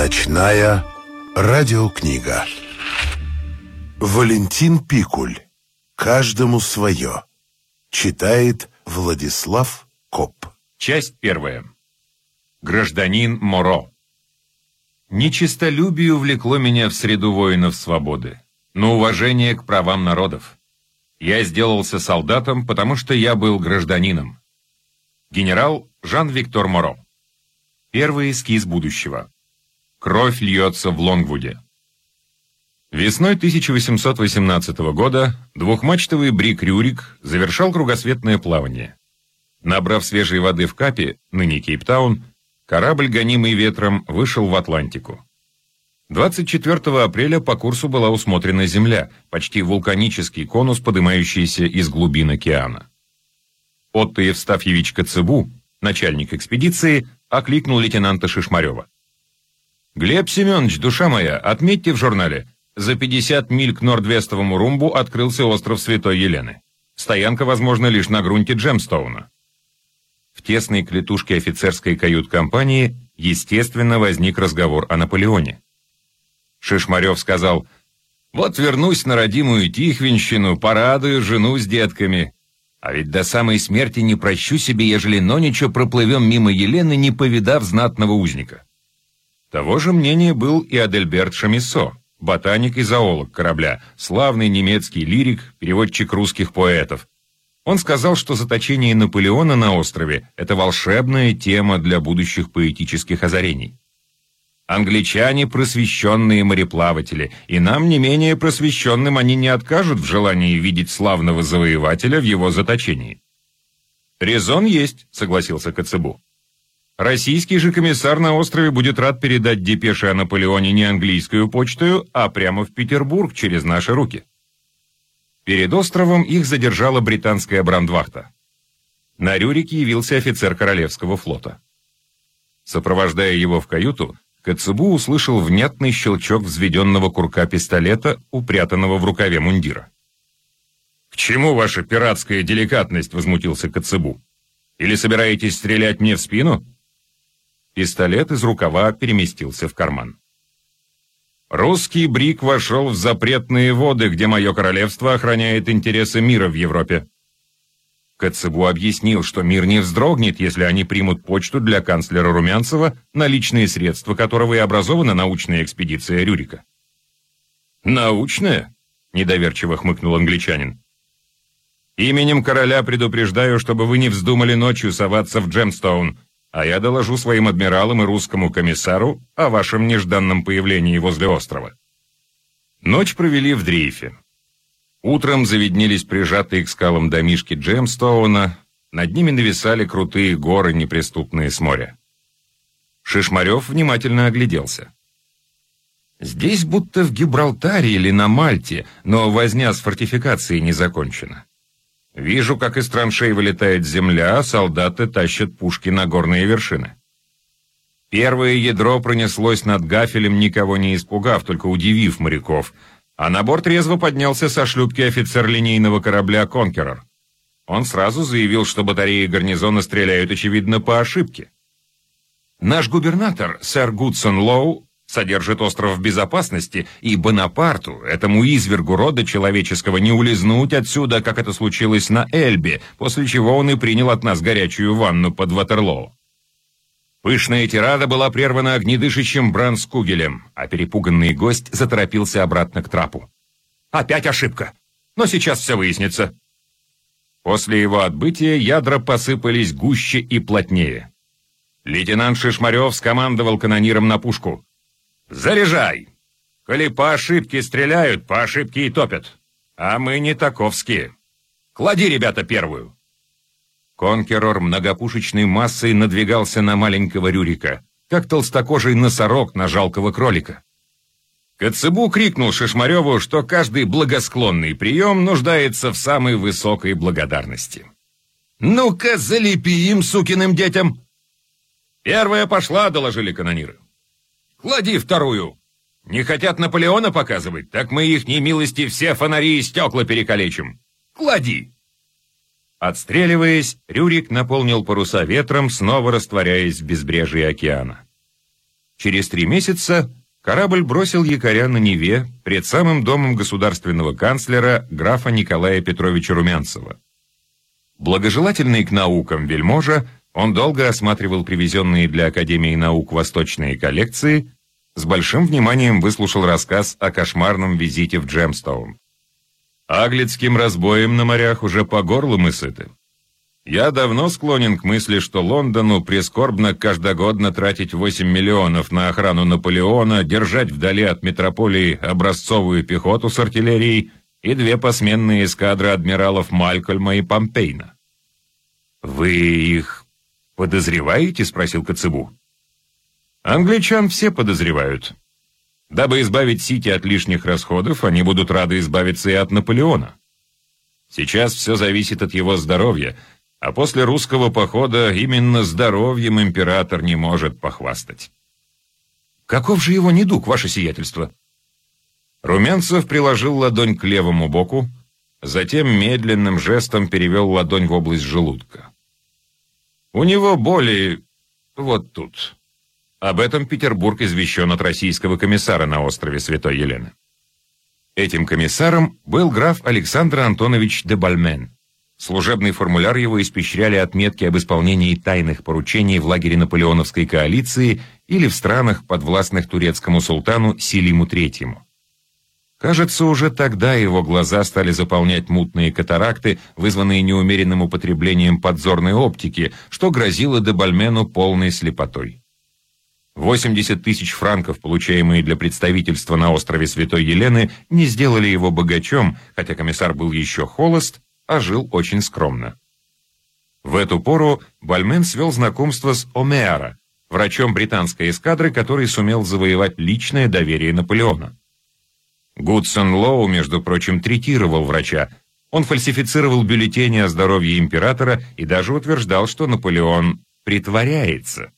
Ночная радиокнига. Валентин Пикуль. Каждому свое Читает Владислав Коп. Часть первая. Гражданин Моро. Нечистолюбие увлекло меня в среду воинов свободы, но уважение к правам народов. Я сделался солдатом, потому что я был гражданином. Генерал Жан-Виктор Моро. Первый эскиз будущего Кровь льется в Лонгвуде. Весной 1818 года двухмачтовый брик «Рюрик» завершал кругосветное плавание. Набрав свежей воды в Капе, ныне Кейптаун, корабль, гонимый ветром, вышел в Атлантику. 24 апреля по курсу была усмотрена Земля, почти вулканический конус, поднимающийся из глубин океана. Отто Евстафьевич Коцебу, начальник экспедиции, окликнул лейтенанта Шишмарева. «Глеб Семенович, душа моя, отметьте в журнале. За 50 миль к нордвестовому румбу открылся остров Святой Елены. Стоянка возможна лишь на грунте Джемстоуна». В тесной клетушке офицерской кают-компании, естественно, возник разговор о Наполеоне. Шишмарев сказал, «Вот вернусь на родимую Тихвинщину, порадую жену с детками. А ведь до самой смерти не прощу себе, ежели ноничо проплывем мимо Елены, не повидав знатного узника». Того же мнения был и Адельберт Шамиссо, ботаник и зоолог корабля, славный немецкий лирик, переводчик русских поэтов. Он сказал, что заточение Наполеона на острове – это волшебная тема для будущих поэтических озарений. Англичане – просвещенные мореплаватели, и нам не менее просвещенным они не откажут в желании видеть славного завоевателя в его заточении. «Резон есть», — согласился Коцебу. Российский же комиссар на острове будет рад передать депеши о Наполеоне не английскую почтою, а прямо в Петербург через наши руки. Перед островом их задержала британская брандвахта. На Рюрике явился офицер Королевского флота. Сопровождая его в каюту, Коцебу услышал внятный щелчок взведенного курка пистолета, упрятанного в рукаве мундира. «К чему ваша пиратская деликатность?» — возмутился Коцебу. «Или собираетесь стрелять мне в спину?» Пистолет из рукава переместился в карман. Русский брик вошел в запретные воды, где мое королевство охраняет интересы мира в Европе. Коцебу объяснил, что мир не вздрогнет, если они примут почту для канцлера Румянцева, наличные средства которого и образована научная экспедиция Рюрика. «Научная?» — недоверчиво хмыкнул англичанин. «Именем короля предупреждаю, чтобы вы не вздумали ночью соваться в Джемстоун а я доложу своим адмиралам и русскому комиссару о вашем нежданном появлении возле острова. Ночь провели в дрейфе. Утром заведнелись прижатые к скалам домишки Джемстоуна, над ними нависали крутые горы, неприступные с моря. Шишмарев внимательно огляделся. Здесь будто в Гибралтаре или на Мальте, но возня с фортификацией не закончена. Вижу, как из траншей вылетает земля, а солдаты тащат пушки на горные вершины. Первое ядро пронеслось над гафелем, никого не испугав, только удивив моряков, а на борт резво поднялся со шлюпки офицер линейного корабля «Конкерор». Он сразу заявил, что батареи гарнизона стреляют, очевидно, по ошибке. Наш губернатор, сэр Гудсон Лоу, содержит остров в безопасности, и Бонапарту, этому извергу рода человеческого, не улизнуть отсюда, как это случилось на Эльбе, после чего он и принял от нас горячую ванну под Ватерлоу. Пышная тирада была прервана огнедышащим Бранскугелем, а перепуганный гость заторопился обратно к трапу. «Опять ошибка! Но сейчас все выяснится!» После его отбытия ядра посыпались гуще и плотнее. Лейтенант Шишмарев скомандовал канониром на пушку. Заряжай! Коли по ошибке стреляют, по ошибке и топят. А мы не таковские. Клади, ребята, первую!» Конкерор многопушечной массой надвигался на маленького Рюрика, как толстокожий носорог на жалкого кролика. Коцебу крикнул Шишмареву, что каждый благосклонный прием нуждается в самой высокой благодарности. «Ну-ка, залепи им, сукиным детям!» «Первая пошла», — доложили канониры. Клади вторую. Не хотят Наполеона показывать, так мы их немилости все фонари и стекла перекалечим. Клади!» Отстреливаясь, Рюрик наполнил паруса ветром, снова растворяясь в безбрежии океана. Через три месяца корабль бросил якоря на Неве пред самым домом государственного канцлера графа Николая Петровича Румянцева. Благожелательный к наукам вельможа, он долго осматривал привезенные для Академии наук восточные коллекции, с большим вниманием выслушал рассказ о кошмарном визите в Джемстоун. Аглицким разбоем на морях уже по горлу мы сыты. Я давно склонен к мысли, что Лондону прискорбно каждогодно тратить 8 миллионов на охрану Наполеона, держать вдали от метрополии образцовую пехоту с артиллерией и две посменные эскадры адмиралов Малькольма и Помпейна. «Вы их подозреваете?» — спросил Коцебу. «Англичан все подозревают. Дабы избавить Сити от лишних расходов, они будут рады избавиться и от Наполеона. Сейчас все зависит от его здоровья — а после русского похода именно здоровьем император не может похвастать. Каков же его недуг, ваше сиятельство? Румянцев приложил ладонь к левому боку, затем медленным жестом перевел ладонь в область желудка. У него боли вот тут. Об этом Петербург извещен от российского комиссара на острове Святой Елены. Этим комиссаром был граф Александр Антонович де Бальмен. Служебный формуляр его испещряли отметки об исполнении тайных поручений в лагере наполеоновской коалиции или в странах, подвластных турецкому султану Селиму III. Кажется, уже тогда его глаза стали заполнять мутные катаракты, вызванные неумеренным употреблением подзорной оптики, что грозило Дебальмену полной слепотой. 80 тысяч франков, получаемые для представительства на острове Святой Елены, не сделали его богачом, хотя комиссар был еще холост, а жил очень скромно. В эту пору Бальмен свел знакомство с Омеара, врачом британской эскадры, который сумел завоевать личное доверие Наполеона. Гудсон Лоу, между прочим, третировал врача. Он фальсифицировал бюллетени о здоровье императора и даже утверждал, что Наполеон притворяется.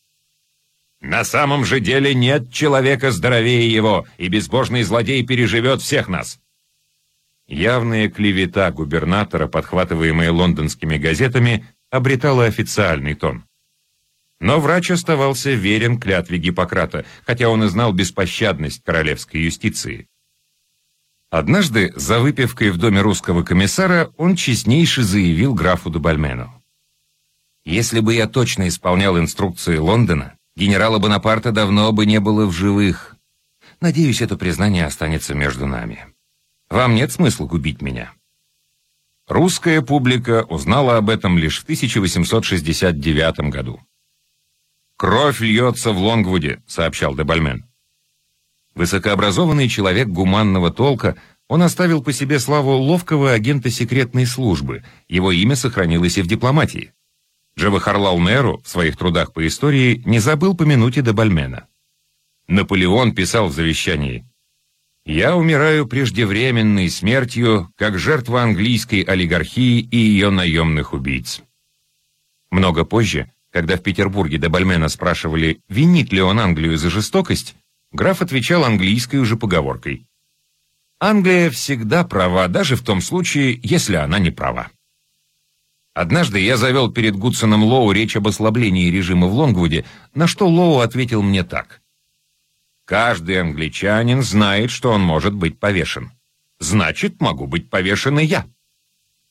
«На самом же деле нет человека здоровее его, и безбожный злодей переживет всех нас. Явная клевета губернатора, подхватываемая лондонскими газетами, обретала официальный тон. Но врач оставался верен клятве Гиппократа, хотя он и знал беспощадность королевской юстиции. Однажды, за выпивкой в доме русского комиссара, он честнейше заявил графу Дубальмену. «Если бы я точно исполнял инструкции Лондона, генерала Бонапарта давно бы не было в живых. Надеюсь, это признание останется между нами». Вам нет смысла губить меня». Русская публика узнала об этом лишь в 1869 году. «Кровь льется в Лонгвуде», — сообщал Дебальмен. Высокообразованный человек гуманного толка, он оставил по себе славу ловкого агента секретной службы, его имя сохранилось и в дипломатии. Джавахарлал Неру в своих трудах по истории не забыл помянуть и Дебальмена. Наполеон писал в завещании я умираю преждевременной смертью, как жертва английской олигархии и ее наемных убийц. Много позже, когда в Петербурге Дебальмена спрашивали, винит ли он Англию за жестокость, граф отвечал английской уже поговоркой. Англия всегда права, даже в том случае, если она не права. Однажды я завел перед Гудсоном Лоу речь об ослаблении режима в Лонгвуде, на что Лоу ответил мне так. Каждый англичанин знает, что он может быть повешен. Значит, могу быть повешен и я.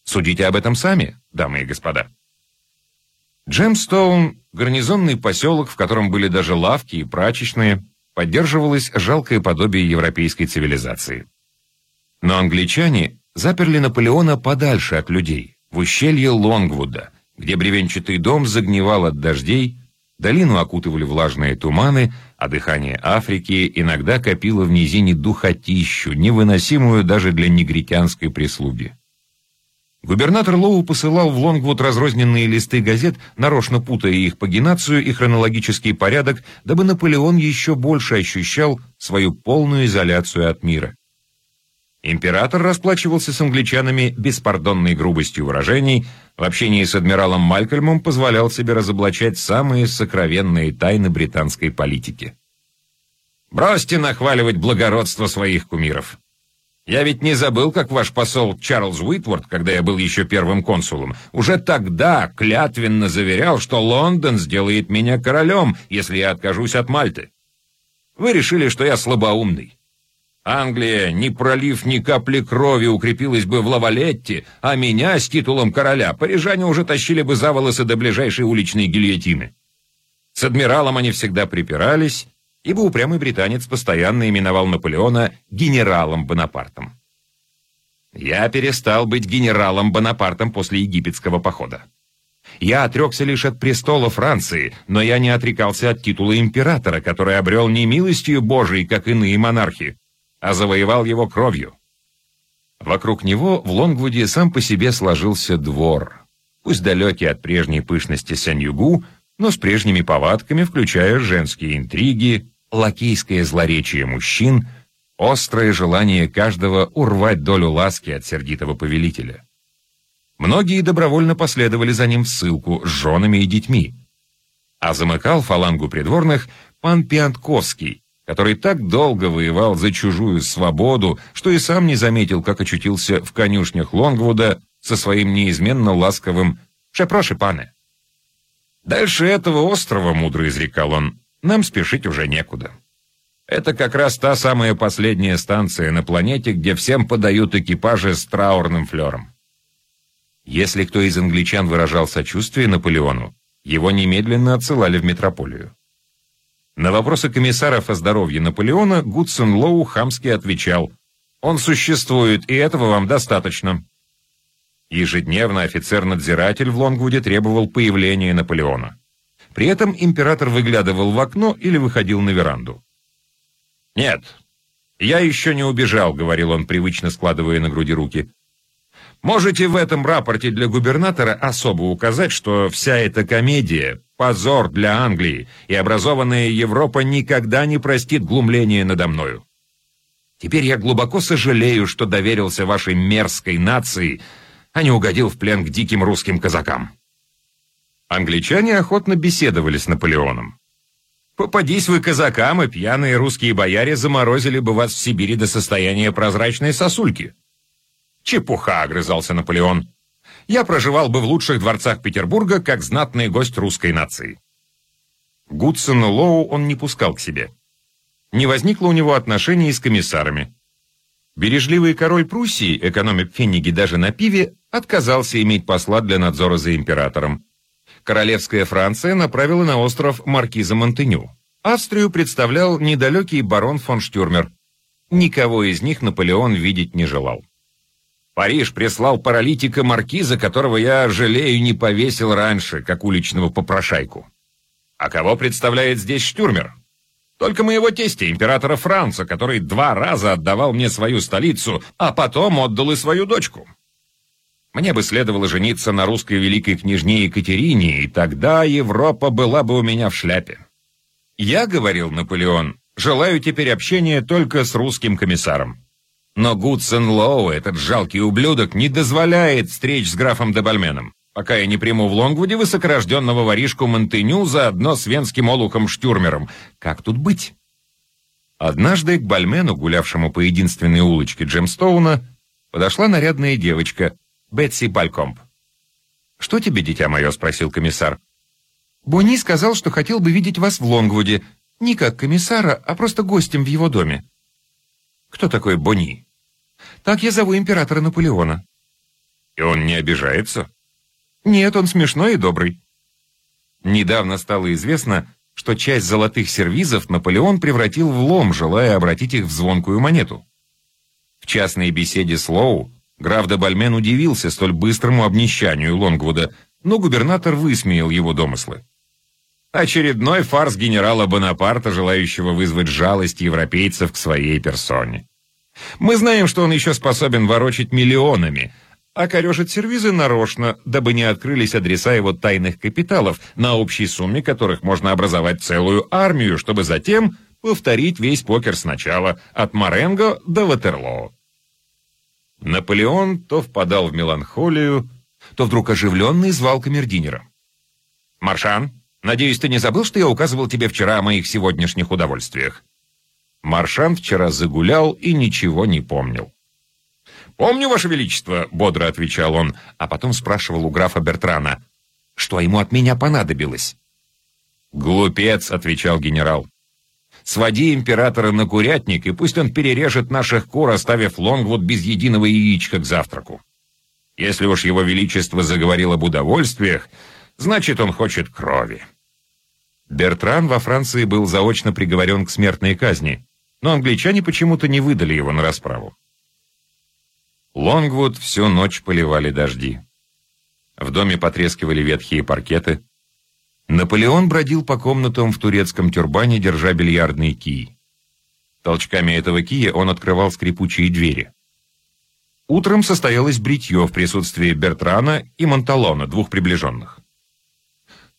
Судите об этом сами, дамы и господа. Джемстоун, гарнизонный поселок, в котором были даже лавки и прачечные, поддерживалось жалкое подобие европейской цивилизации. Но англичане заперли Наполеона подальше от людей, в ущелье Лонгвуда, где бревенчатый дом загнивал от дождей, долину окутывали влажные туманы, а дыхание Африки иногда копило в низине духотищу, невыносимую даже для негритянской прислуги. Губернатор Лоу посылал в Лонгвуд разрозненные листы газет, нарочно путая их пагинацию и хронологический порядок, дабы Наполеон еще больше ощущал свою полную изоляцию от мира. Император расплачивался с англичанами беспардонной грубостью выражений, в общении с адмиралом Малькольмом позволял себе разоблачать самые сокровенные тайны британской политики. «Бросьте нахваливать благородство своих кумиров. Я ведь не забыл, как ваш посол Чарльз Уитворд, когда я был еще первым консулом, уже тогда клятвенно заверял, что Лондон сделает меня королем, если я откажусь от Мальты. Вы решили, что я слабоумный. Англия, не пролив ни капли крови, укрепилась бы в Лавалетте, а меня с титулом короля парижане уже тащили бы за волосы до ближайшей уличной гильотины. С адмиралом они всегда припирались, ибо упрямый британец постоянно именовал Наполеона генералом Бонапартом. Я перестал быть генералом Бонапартом после египетского похода. Я отрекся лишь от престола Франции, но я не отрекался от титула императора, который обрел не милостью Божией, как иные монархи, а завоевал его кровью. Вокруг него в Лонгвуде сам по себе сложился двор, пусть далекий от прежней пышности Сен-Югу, но с прежними повадками, включая женские интриги, лакейское злоречие мужчин, острое желание каждого урвать долю ласки от сердитого повелителя. Многие добровольно последовали за ним в ссылку с женами и детьми. А замыкал фалангу придворных пан Пиантковский, который так долго воевал за чужую свободу, что и сам не заметил, как очутился в конюшнях Лонгвуда со своим неизменно ласковым «Шепроши, пане». Дальше этого острова, мудро изрекал он, нам спешить уже некуда. Это как раз та самая последняя станция на планете, где всем подают экипажи с траурным флером. Если кто из англичан выражал сочувствие Наполеону, его немедленно отсылали в метрополию. На вопросы комиссаров о здоровье Наполеона Гудсон Лоу хамски отвечал «Он существует, и этого вам достаточно». Ежедневно офицер-надзиратель в Лонгвуде требовал появления Наполеона. При этом император выглядывал в окно или выходил на веранду. «Нет, я еще не убежал», — говорил он, привычно складывая на груди руки. Можете в этом рапорте для губернатора особо указать, что вся эта комедия – позор для Англии, и образованная Европа никогда не простит глумления надо мною. Теперь я глубоко сожалею, что доверился вашей мерзкой нации, а не угодил в плен к диким русским казакам. Англичане охотно беседовали с Наполеоном. Попадись вы казакам, и пьяные русские бояре заморозили бы вас в Сибири до состояния прозрачной сосульки. «Чепуха!» — огрызался Наполеон. «Я проживал бы в лучших дворцах Петербурга, как знатный гость русской нации». Гудсона Лоу он не пускал к себе. Не возникло у него отношений с комиссарами. Бережливый король Пруссии, экономик Фенниги даже на пиве, отказался иметь посла для надзора за императором. Королевская Франция направила на остров маркиза Монтеню. Австрию представлял недалекий барон фон Штюрмер. Никого из них Наполеон видеть не желал. Париж прислал паралитика маркиза, которого я, жалею, не повесил раньше, как уличного попрошайку. А кого представляет здесь Штюрмер? Только моего тестя, императора Франца, который два раза отдавал мне свою столицу, а потом отдал и свою дочку. Мне бы следовало жениться на русской великой княжне Екатерине, и тогда Европа была бы у меня в шляпе. Я, говорил Наполеон, желаю теперь общения только с русским комиссаром. Но Гудсон Лоу, этот жалкий ублюдок, не дозволяет встреч с графом Дебальменом, пока я не приму в Лонгвуде высокорожденного воришку Монтеню заодно с венским олухом Штюрмером. Как тут быть? Однажды к Бальмену, гулявшему по единственной улочке Джемстоуна, подошла нарядная девочка, Бетси Балькомп. «Что тебе, дитя мое?» — спросил комиссар. «Бонни сказал, что хотел бы видеть вас в Лонгвуде, не как комиссара, а просто гостем в его доме». «Кто такой Бонни?» Так я зову императора Наполеона». «И он не обижается?» «Нет, он смешной и добрый». Недавно стало известно, что часть золотых сервизов Наполеон превратил в лом, желая обратить их в звонкую монету. В частной беседе с Лоу граф де Бальмен удивился столь быстрому обнищанию Лонгвуда, но губернатор высмеял его домыслы. Очередной фарс генерала Бонапарта, желающего вызвать жалость европейцев к своей персоне. Мы знаем, что он еще способен ворочать миллионами, а корежит сервизы нарочно, дабы не открылись адреса его тайных капиталов, на общей сумме которых можно образовать целую армию, чтобы затем повторить весь покер сначала, от Маренго до Ватерлоо. Наполеон то впадал в меланхолию, то вдруг оживленный звал камердинера. «Маршан, надеюсь, ты не забыл, что я указывал тебе вчера о моих сегодняшних удовольствиях?» Маршан вчера загулял и ничего не помнил. «Помню, Ваше Величество», — бодро отвечал он, а потом спрашивал у графа Бертрана, что ему от меня понадобилось. «Глупец», — отвечал генерал. Своди императора на курятник, и пусть он перережет наших кур, оставив Лонгвуд без единого яичка к завтраку. Если уж его величество заговорил об удовольствиях, значит, он хочет крови. Бертран во Франции был заочно приговорен к смертной казни, но англичане почему-то не выдали его на расправу. Лонгвуд всю ночь поливали дожди. В доме потрескивали ветхие паркеты. Наполеон бродил по комнатам в турецком тюрбане, держа бильярдный кий. Толчками этого кия он открывал скрипучие двери. Утром состоялось бритье в присутствии Бертрана и Монталона, двух приближенных.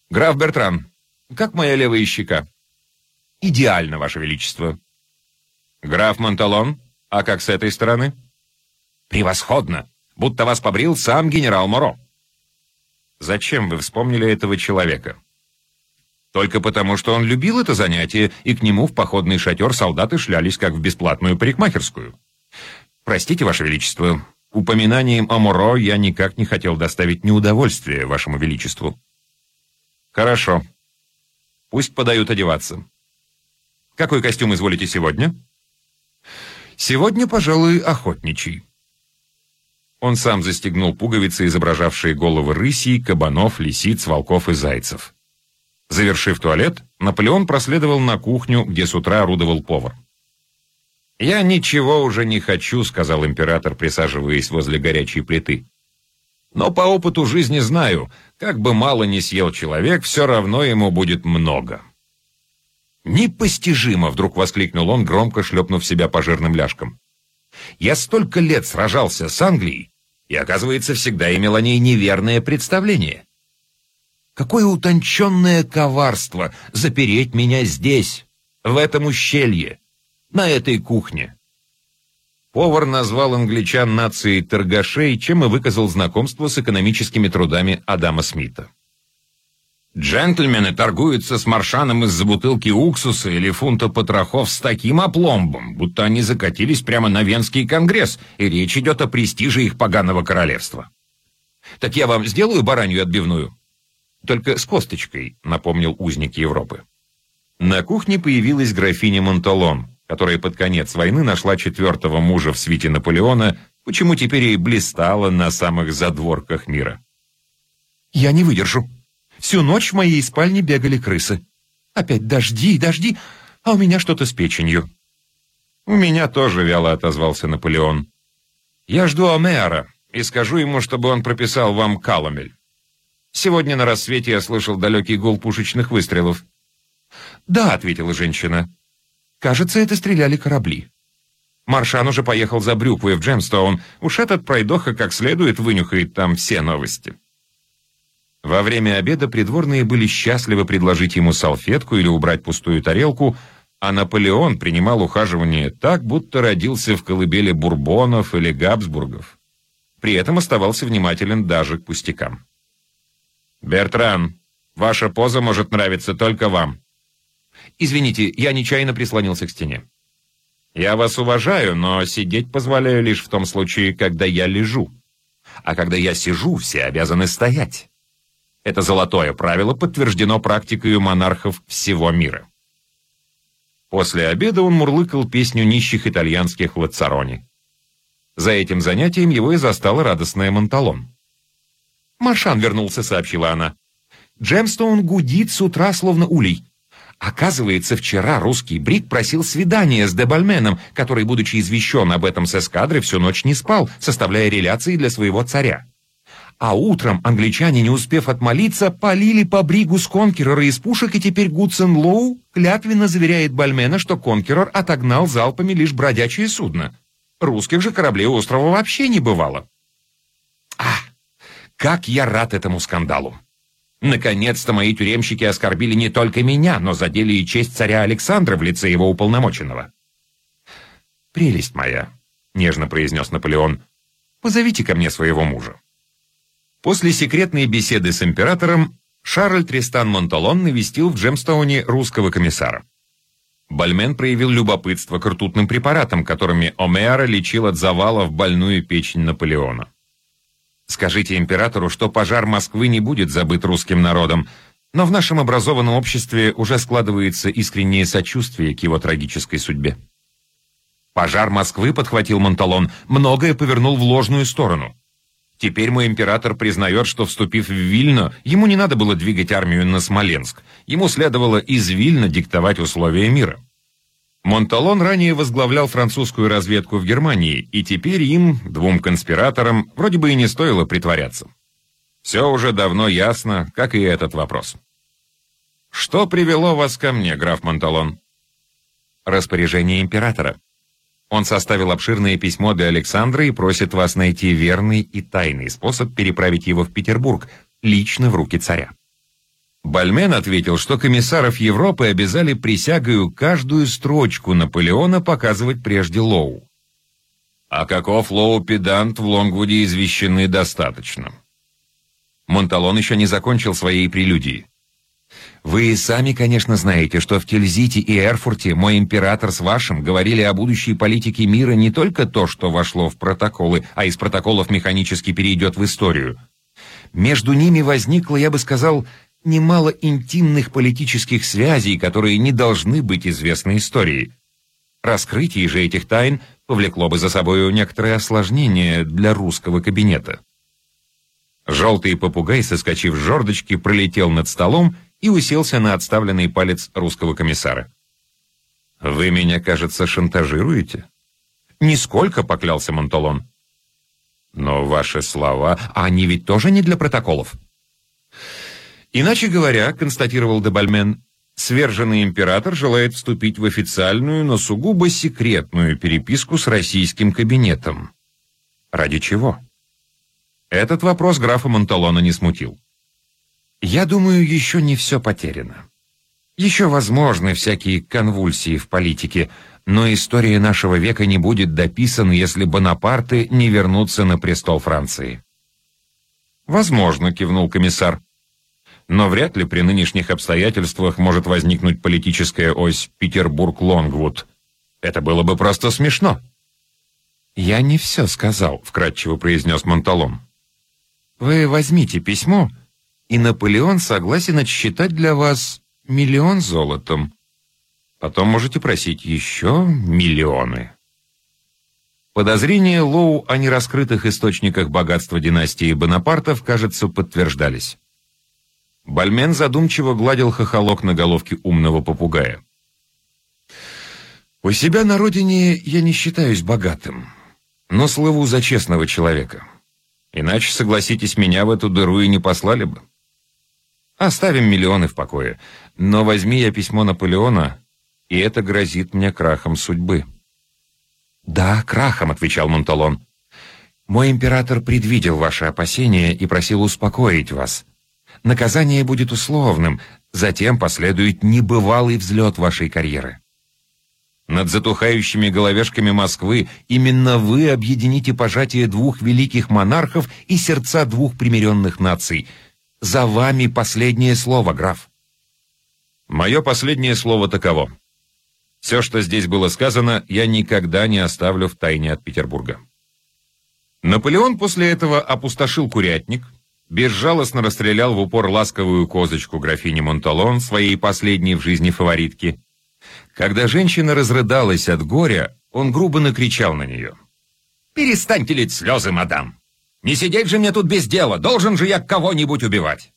«Граф Бертран, как моя левая щека?» «Идеально, Ваше Величество». «Граф Монталон, а как с этой стороны?» «Превосходно! Будто вас побрил сам генерал Моро». «Зачем вы вспомнили этого человека?» «Только потому, что он любил это занятие, и к нему в походный шатер солдаты шлялись, как в бесплатную парикмахерскую». «Простите, Ваше Величество, упоминанием о Моро я никак не хотел доставить неудовольствие Вашему Величеству». «Хорошо. Пусть подают одеваться. Какой костюм изволите сегодня? Сегодня, пожалуй, охотничий. Он сам застегнул пуговицы, изображавшие головы рысей, кабанов, лисиц, волков и зайцев. Завершив туалет, Наполеон проследовал на кухню, где с утра орудовал повар. «Я ничего уже не хочу», — сказал император, присаживаясь возле горячей плиты. «Но по опыту жизни знаю, как бы мало ни съел человек, все равно ему будет много. «Непостижимо!» — вдруг воскликнул он, громко шлепнув себя по жирным ляжкам. «Я столько лет сражался с Англией, и, оказывается, всегда имел о ней неверное представление. Какое утонченное коварство запереть меня здесь, в этом ущелье, на этой кухне!» Повар назвал англичан нацией торгашей, чем и выказал знакомство с экономическими трудами Адама Смита. Джентльмены торгуются с маршаном из-за бутылки уксуса или фунта потрохов с таким опломбом, будто они закатились прямо на Венский конгресс, и речь идет о престиже их поганого королевства. «Так я вам сделаю баранью отбивную?» «Только с косточкой», — напомнил узник Европы. На кухне появилась графиня Монталон, которая под конец войны нашла четвертого мужа в свите Наполеона, почему теперь и блистала на самых задворках мира. «Я не выдержу. Всю ночь в моей спальне бегали крысы. Опять дожди, дожди, а у меня что-то с печенью». «У меня тоже вяло отозвался Наполеон. Я жду Омеара и скажу ему, чтобы он прописал вам каламель. Сегодня на рассвете я слышал далекий гул пушечных выстрелов». «Да», — ответила женщина, Кажется, это стреляли корабли. Маршан уже поехал за Брюквой в Джемстоун. Уж этот пройдоха как следует вынюхает там все новости. Во время обеда придворные были счастливы предложить ему салфетку или убрать пустую тарелку, а Наполеон принимал ухаживание так, будто родился в колыбели Бурбонов или Габсбургов. При этом оставался внимателен даже к пустякам. «Бертран, ваша поза может нравиться только вам. Извините, я нечаянно прислонился к стене. Я вас уважаю, но сидеть позволяю лишь в том случае, когда я лежу. А когда я сижу, все обязаны стоять. Это золотое правило подтверждено практикой монархов всего мира. После обеда он мурлыкал песню нищих итальянских лацарони. За этим занятием его и застала радостная Монталон. «Маршан вернулся», — сообщила она. «Джемстоун гудит с утра, словно улей. Оказывается, вчера русский брик просил свидания с Дебальменом, который, будучи извещен об этом с эскадры, всю ночь не спал, составляя реляции для своего царя. А утром англичане, не успев отмолиться, полили по бригу с Конкерера из пушек, и теперь Гудсен Лоу клятвенно заверяет Бальмена, что Конкерер отогнал залпами лишь бродячее судно. Русских же кораблей у острова вообще не бывало. Как я рад этому скандалу! Наконец-то мои тюремщики оскорбили не только меня, но задели и честь царя Александра в лице его уполномоченного. «Прелесть моя», — нежно произнес Наполеон, — «позовите ко мне своего мужа». После секретной беседы с императором Шарль Тристан Монталон навестил в Джемстоуне русского комиссара. Бальмен проявил любопытство к ртутным препаратам, которыми Омеара лечил от завалов больную печень Наполеона. Скажите императору, что пожар Москвы не будет забыт русским народом. но в нашем образованном обществе уже складывается искреннее сочувствие к его трагической судьбе. Пожар Москвы, подхватил Монталон, многое повернул в ложную сторону. Теперь мой император признает, что, вступив в Вильно, ему не надо было двигать армию на Смоленск. Ему следовало из Вильна диктовать условия мира. Монталон ранее возглавлял французскую разведку в Германии, и теперь им, двум конспираторам, вроде бы и не стоило притворяться. Все уже давно ясно, как и этот вопрос. Что привело вас ко мне, граф Монталон? Распоряжение императора. Он составил обширное письмо для Александра и просит вас найти верный и тайный способ переправить его в Петербург, лично в руки царя. Бальмен ответил, что комиссаров Европы обязали присягою каждую строчку Наполеона показывать прежде Лоу. А каков Лоу-педант в Лонгвуде извещены достаточно. Монталон еще не закончил своей прелюдии. Вы сами, конечно, знаете, что в Тильзите и Эрфурте мой император с вашим говорили о будущей политике мира не только то, что вошло в протоколы, а из протоколов механически перейдет в историю. Между ними возникло, я бы сказал, немало интимных политических связей, которые не должны быть известны истории. Раскрытие же этих тайн повлекло бы за собой некоторое осложнение для русского кабинета. Желтый попугай, соскочив с жердочки, пролетел над столом и уселся на отставленный палец русского комиссара. «Вы меня, кажется, шантажируете?» «Нисколько», — поклялся Монталон. «Но ваши слова, а они ведь тоже не для протоколов». «Иначе говоря», — констатировал Дебальмен, сверженный император желает вступить в официальную, но сугубо секретную переписку с российским кабинетом. Ради чего? Этот вопрос графа Монталона не смутил. «Я думаю, еще не все потеряно. Еще возможны всякие конвульсии в политике, но история нашего века не будет дописана, если Бонапарты не вернутся на престол Франции». «Возможно», — кивнул комиссар. «Но вряд ли при нынешних обстоятельствах может возникнуть политическая ось Петербург-Лонгвуд. Это было бы просто смешно». «Я не все сказал», — вкратчиво произнес Монталон. Вы возьмите письмо, и Наполеон согласен отсчитать для вас миллион золотом. Потом можете просить еще миллионы. Подозрения Лоу о нераскрытых источниках богатства династии Бонапартов, кажется, подтверждались. Бальмен задумчиво гладил хохолок на головке умного попугая. «У себя на родине я не считаюсь богатым, но слыву за честного человека. Иначе, согласитесь, меня в эту дыру и не послали бы. Оставим миллионы в покое. Но возьми я письмо Наполеона, и это грозит мне крахом судьбы. «Да, крахом», — отвечал Монталон. «Мой император предвидел ваши опасения и просил успокоить вас. Наказание будет условным, затем последует небывалый взлет вашей карьеры. Над затухающими головешками Москвы именно вы объедините пожатие двух великих монархов и сердца двух примиренных наций. За вами последнее слово, граф. Мое последнее слово таково. Все, что здесь было сказано, я никогда не оставлю в тайне от Петербурга. Наполеон после этого опустошил курятник, безжалостно расстрелял в упор ласковую козочку графини Монталон, своей последней в жизни фаворитки, когда женщина разрыдалась от горя, он грубо накричал на нее. «Перестаньте лить слезы, мадам! Не сидеть же мне тут без дела, должен же я кого-нибудь убивать!»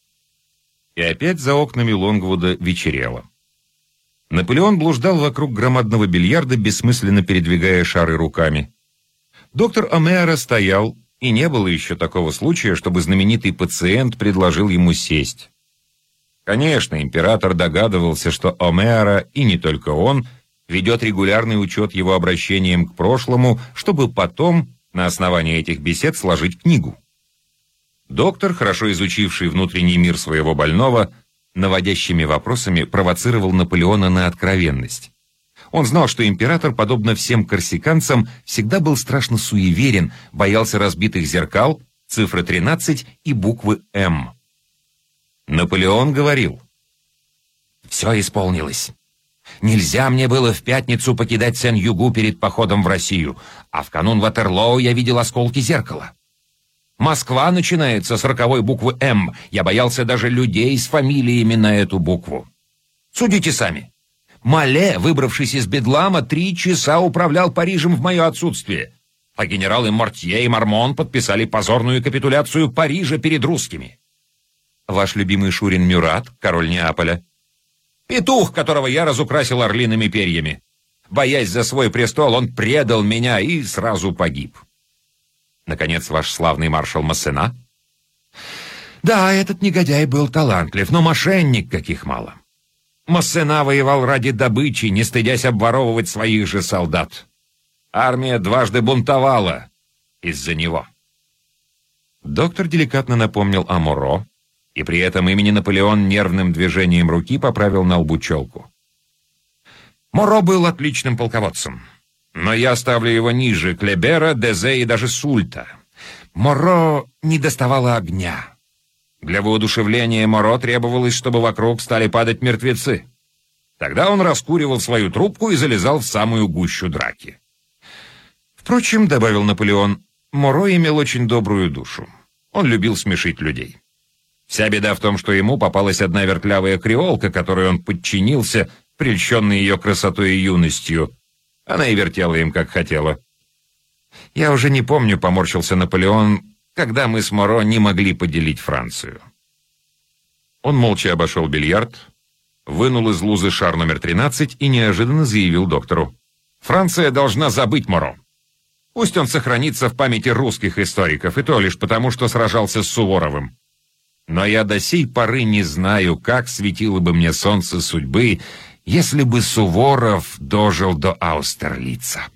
И опять за окнами Лонгвуда вечерело. Наполеон блуждал вокруг громадного бильярда, бессмысленно передвигая шары руками. Доктор Омеара стоял, и не было еще такого случая, чтобы знаменитый пациент предложил ему сесть. Конечно, император догадывался, что Омеара, и не только он, ведет регулярный учет его обращением к прошлому, чтобы потом, на основании этих бесед, сложить книгу. Доктор, хорошо изучивший внутренний мир своего больного, наводящими вопросами провоцировал Наполеона на откровенность. Он знал, что император, подобно всем корсиканцам, всегда был страшно суеверен, боялся разбитых зеркал, цифры 13 и буквы «М». Наполеон говорил, «Все исполнилось. Нельзя мне было в пятницу покидать Сен-Югу перед походом в Россию, а в канун Ватерлоу я видел осколки зеркала. Москва начинается с роковой буквы «М». Я боялся даже людей с фамилиями на эту букву. Судите сами. Мале, выбравшись из Бедлама, три часа управлял Парижем в мое отсутствие. А генералы Мортье и Мармон подписали позорную капитуляцию Парижа перед русскими. Ваш любимый Шурин Мюрат, король Неаполя. Петух, которого я разукрасил орлиными перьями. Боясь за свой престол, он предал меня и сразу погиб. Наконец, ваш славный маршал Массена? Да, этот негодяй был талантлив, но мошенник каких мало. Массена воевал ради добычи, не стыдясь обворовывать своих же солдат. Армия дважды бунтовала из-за него. Доктор деликатно напомнил о Моро, и при этом имени Наполеон нервным движением руки поправил на лбу челку. Моро был отличным полководцем, но я ставлю его ниже Клебера, Дезе и даже Сульта. Моро не доставало огня. Для воодушевления Моро требовалось, чтобы вокруг стали падать мертвецы. Тогда он раскуривал свою трубку и залезал в самую гущу драки. Впрочем, добавил Наполеон, Моро имел очень добрую душу. Он любил смешить людей. Вся беда в том, что ему попалась одна вертлявая креолка, которой он подчинился, прельщенный ее красотой и юностью. Она и вертела им, как хотела. Я уже не помню, поморщился Наполеон, когда мы с Моро не могли поделить Францию. Он молча обошел бильярд, вынул из лузы шар номер 13 и неожиданно заявил доктору. «Франция должна забыть Моро. Пусть он сохранится в памяти русских историков, и то лишь потому, что сражался с Суворовым. Но я до сей поры не знаю, как светило бы мне солнце судьбы, если бы Суворов дожил до Аустерлица.